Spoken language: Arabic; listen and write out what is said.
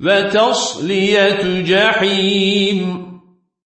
وتصلية جحيم.